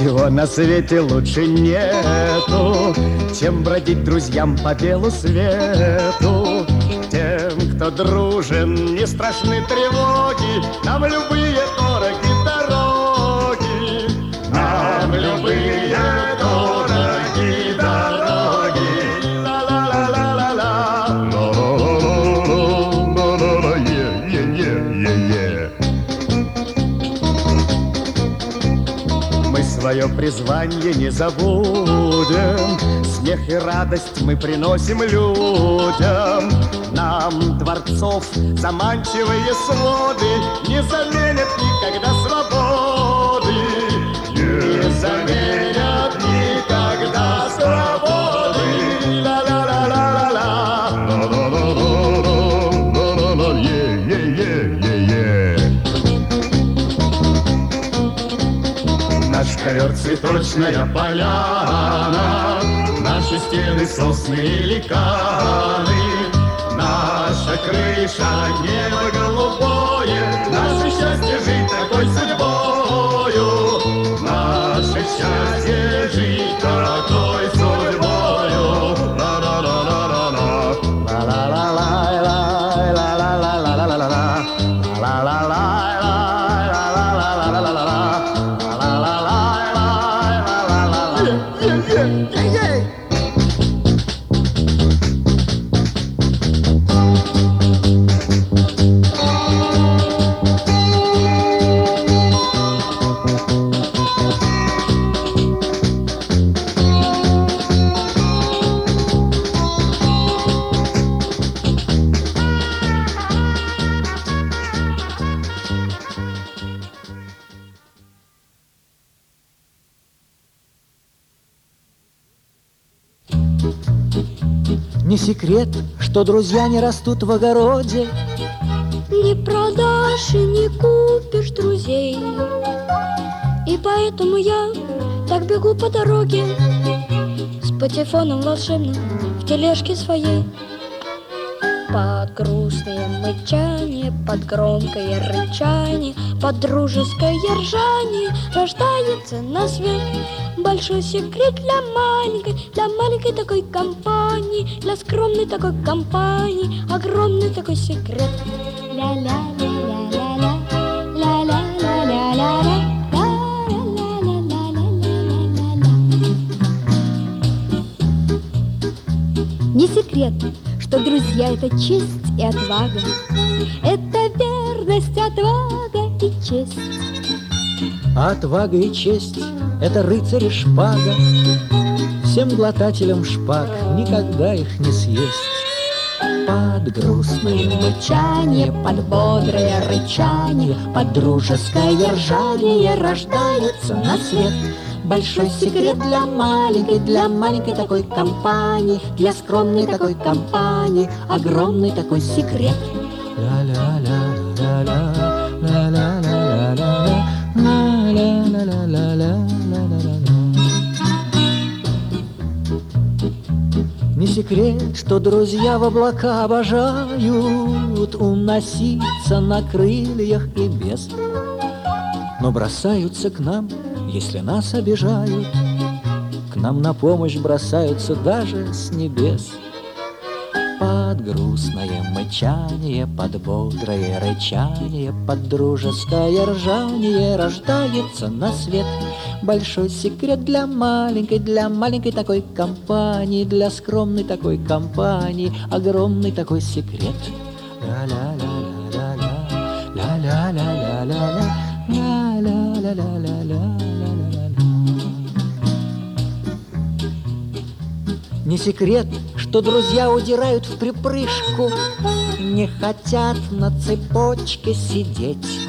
Ничего на свете лучше нету, чем бродить друзьям по белу свету. Тем, кто дружен, не страшны тревоги, нам любые дороги дороги, нам любые свое призвание не забудем, Смех и радость мы приносим людям. Нам дворцов заманчивые своды Не заменят никогда свободы. Цветочная поляна, Наши стены сосны и ликаны, Наша крыша небо секрет, что друзья не растут в огороде. Не продашь и не купишь друзей. И поэтому я так бегу по дороге С патефоном волшебным в тележке своей Под грустное мычание, под громкое рычание Под дружеское ржание Рождается на свет Большой секрет для маленькой, для маленькой такой компании Для скромной такой компании Огромный такой секрет. Не секрет, друзья это честь и отвага, это верность, отвага и честь. Отвага и честь — это рыцарь и шпага. Всем глотателям шпаг никогда их не съесть. Под грустное мычание, под бодрое рычание Под дружеское ржание рождается на свет Большой секрет для маленькой, для маленькой такой компании Для скромной такой компании огромный такой секрет. Не секрет, что друзья в облака обожают Уноситься на крыльях и без Но бросаются к нам, если нас обижают К нам на помощь бросаются даже с небес под грустное мычание, под бодрое рычание, под дружеское ржание рождается на свет большой секрет для маленькой, для маленькой такой компании, для скромной такой компании, огромный такой секрет. Ля-ля-ля-ля-ля-ля, ля-ля-ля-ля-ля-ля, ля-ля-ля-ля-ля-ля-ля-ля. Не секрет, что друзья удирают в припрыжку, Не хотят на цепочке сидеть.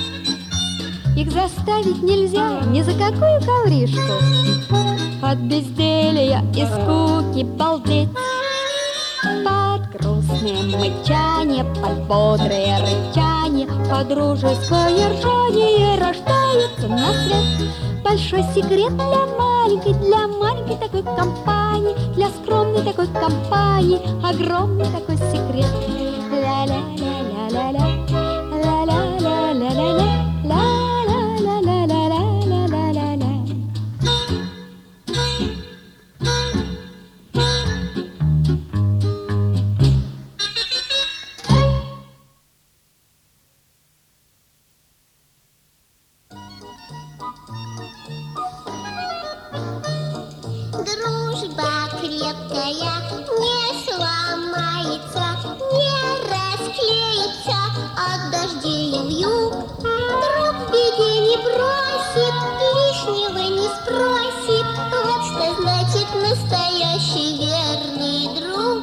Их заставить нельзя ни за какую ковришку. От безделия и скуки балдеть Под грустное мычание, под бодрое рычание Под дружеское ржание рождается на свет. Большой секрет для маленькой, для маленькой такой компании такой компании огромный такой секрет. Ля-ля-ля-ля-ля-ля бросит, лишнего не спросит. Вот что значит настоящий верный друг.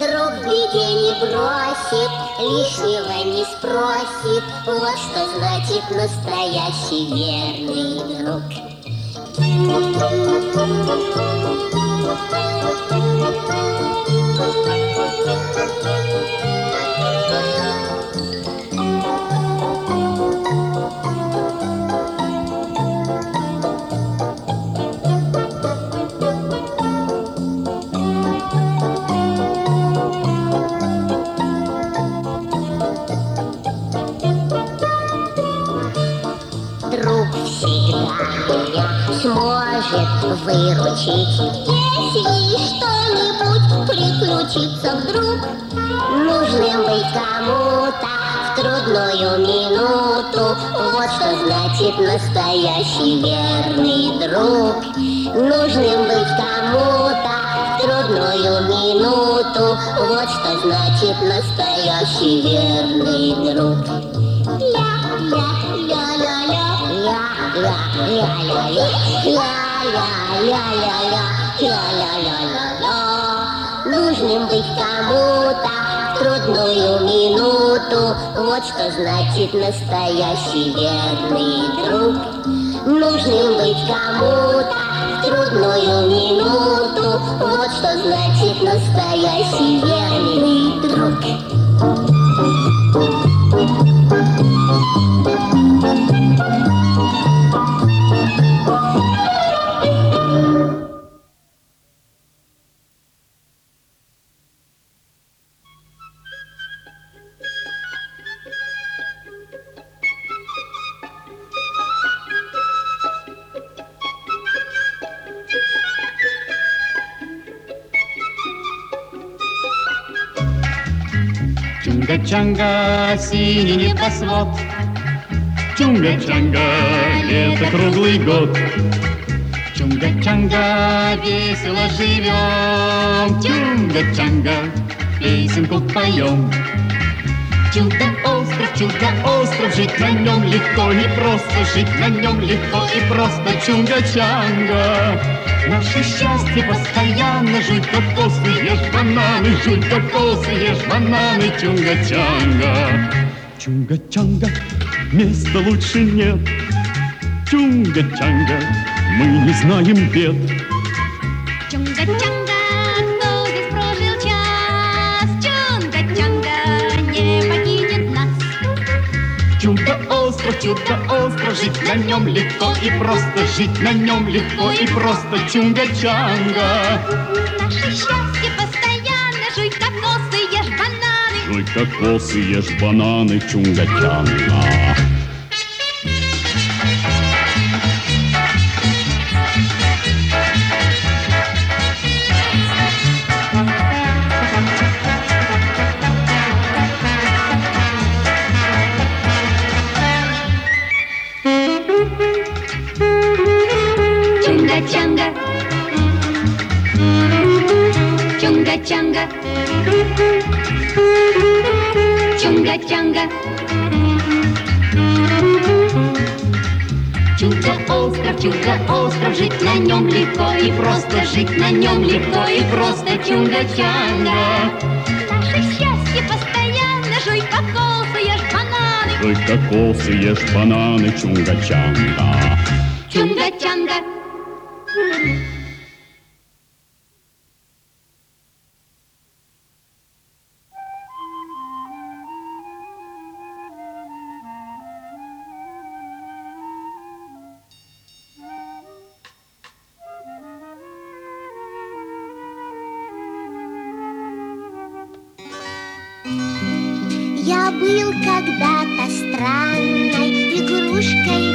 Друг беде не бросит, лишнего не спросит. Вот что значит настоящий верный друг. Друг выручить. Если что-нибудь приключится вдруг Нужным быть кому-то в трудную минуту. Вот что значит настоящий верный друг. Нужным быть кому-то в трудную минуту. Вот что значит настоящий верный друг Нужным быть кому-то в трудную минуту. Вот что значит настоящий верный друг. Нужным быть кому-то в трудную минуту. Вот что значит настоящий верный друг Чунга-чанга, синий небосвод. Чунга-чанга, это круглый год. Чунга-чанга, весело живем. Чунга-чанга, песенку поем. Чудо-остров, чудо-остров, жить на нем легко и просто, жить на нем легко и просто. Чунга-чанга, наше счастье постоянно, жуй кокосы, ешь бананы, жуй кокосы, ешь бананы, чунга-чанга. Чунга-чанга, места лучше нет. Чунга-чанга, мы не знаем бед. Чудо-остров, жить на нем легко и просто, жить на нем легко и просто. Чунга-чанга. Наше счастье постоянно, жуй кокосы, ешь бананы. Жуй кокосы, ешь бананы. Чунга-чанга. Чунга-чанга. Чунга-чанга. Чудо-остров, чудо-остров, жить на нем легко и просто, жить на нем легко и просто. Чунга-чанга. Наше счастье постоянно, жуй кокосы, ешь бананы. Жуй кокосы, ешь бананы, чунга-чанга. Чунга-чанга. Был когда-то странной игрушкой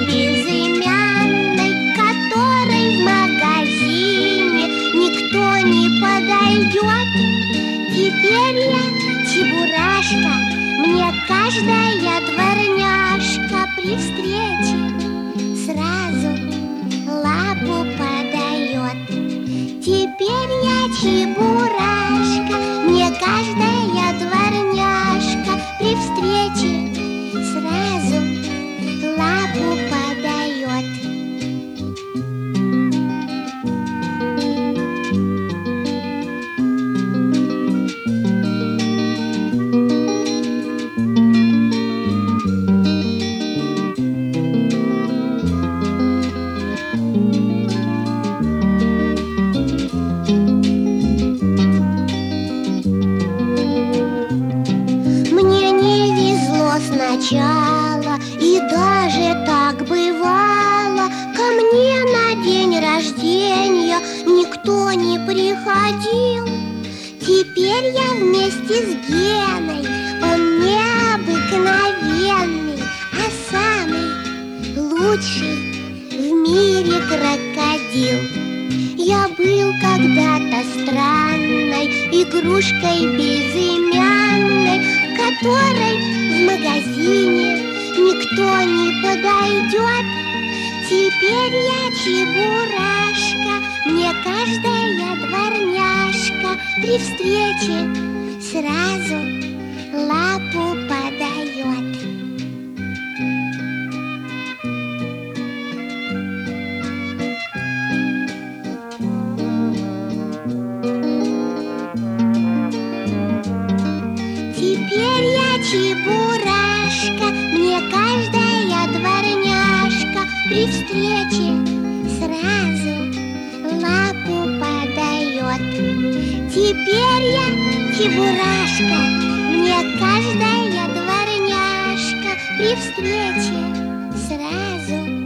Никто не приходил. Теперь я вместе с Геной. Он необыкновенный А самый лучший в мире крокодил. Я был когда-то странной Игрушкой безымянной Которой в магазине никто не подойдет. Теперь я чебурашка Мне каждая дворняжка При встрече сразу лапу подает. Теперь я чебурашка, мне каждая дворняжка при встрече сразу Теперь я чебурашка, мне каждая дворняжка при встрече сразу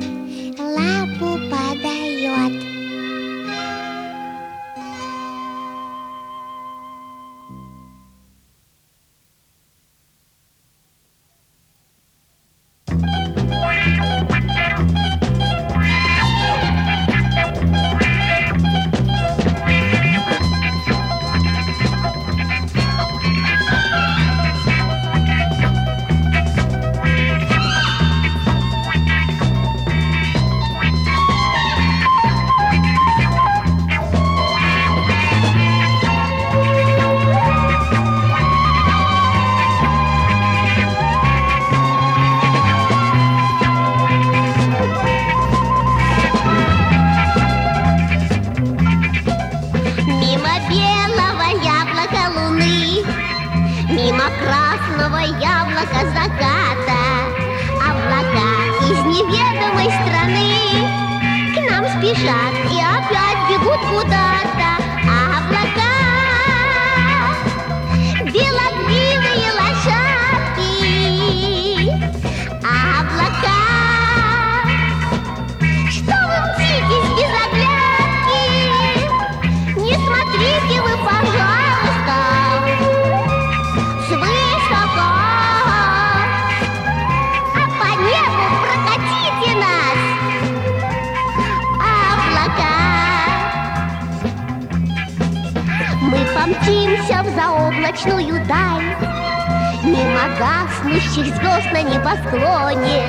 гаснущих звезд на небосклоне.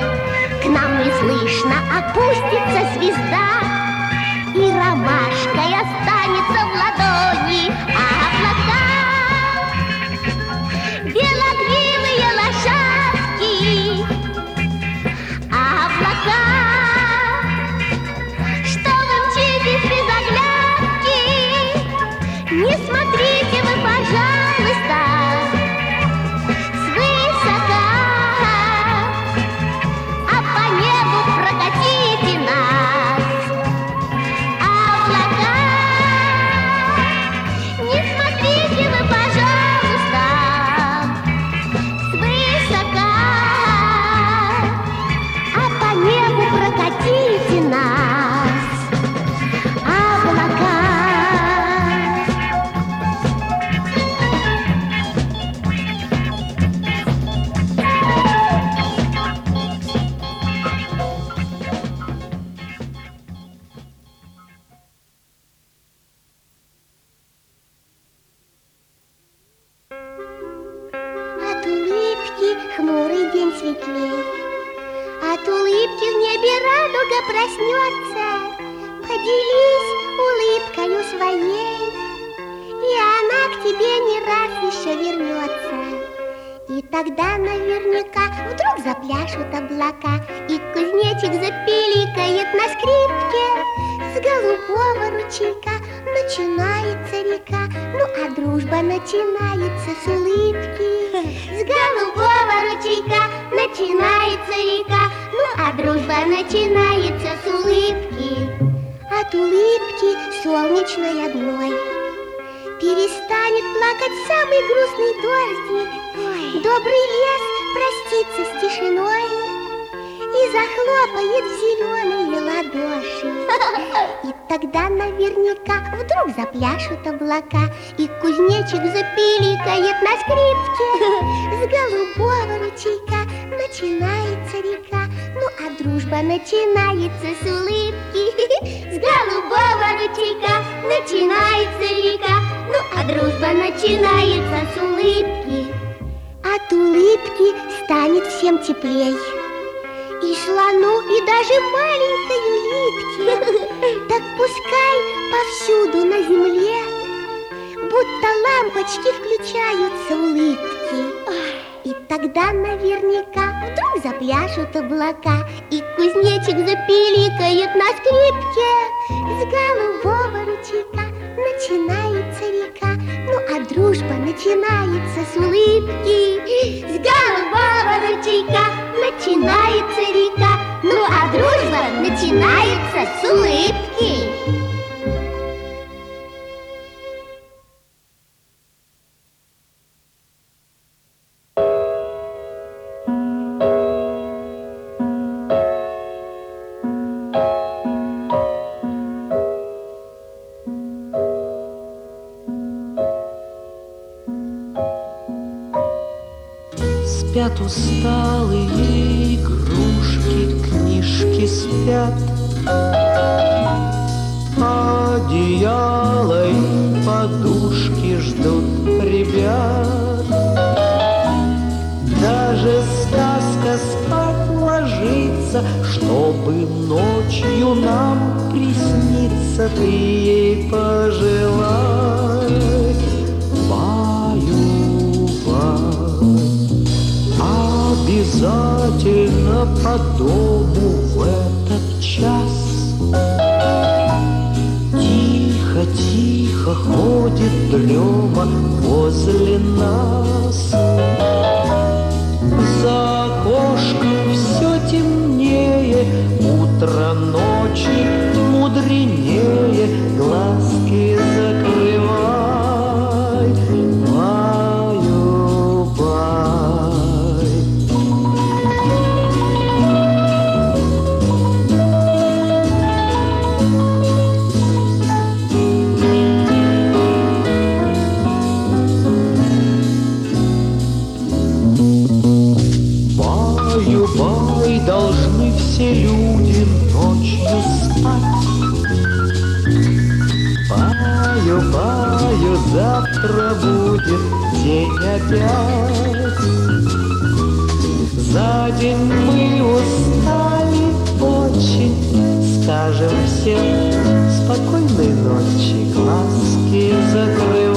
К нам неслышно опустится звезда, тогда наверняка вдруг запляшут облака, И кузнечик запиликает на скрипке. С голубого ручейка начинается река, Ну а дружба начинается с улыбки. С голубого ручейка начинается река, Ну а дружба начинается с улыбки. От улыбки солнечной одной Перестанет плакать самый грустный дождик Добрый лес простится с тишиной захлопает в зеленые ладоши. И тогда наверняка вдруг запляшут облака, И кузнечик запиликает на скрипке. С голубого ручейка начинается река, Ну а дружба начинается с улыбки. С голубого ручейка начинается река, Ну а дружба начинается с улыбки. От улыбки станет всем теплей. И слону, и даже маленькой улитке Так пускай повсюду на земле Будто лампочки включаются улыбки. И тогда наверняка вдруг запляшут облака И кузнечик запиликает на скрипке С голубого ручейка начинается река Ну а дружба начинается с улыбки. С голубого ручейка начинается река Ну а дружба начинается с улыбки Спят усталые игрушки, книжки спят. Одеяло и подушки ждут ребят. Даже сказка спать ложится, чтобы ночью нам присниться ты ей пожелай. По дому в этот час. Тихо, тихо ходит дрема возле нас Сажем всем спокойной ночи, глазки закрыл.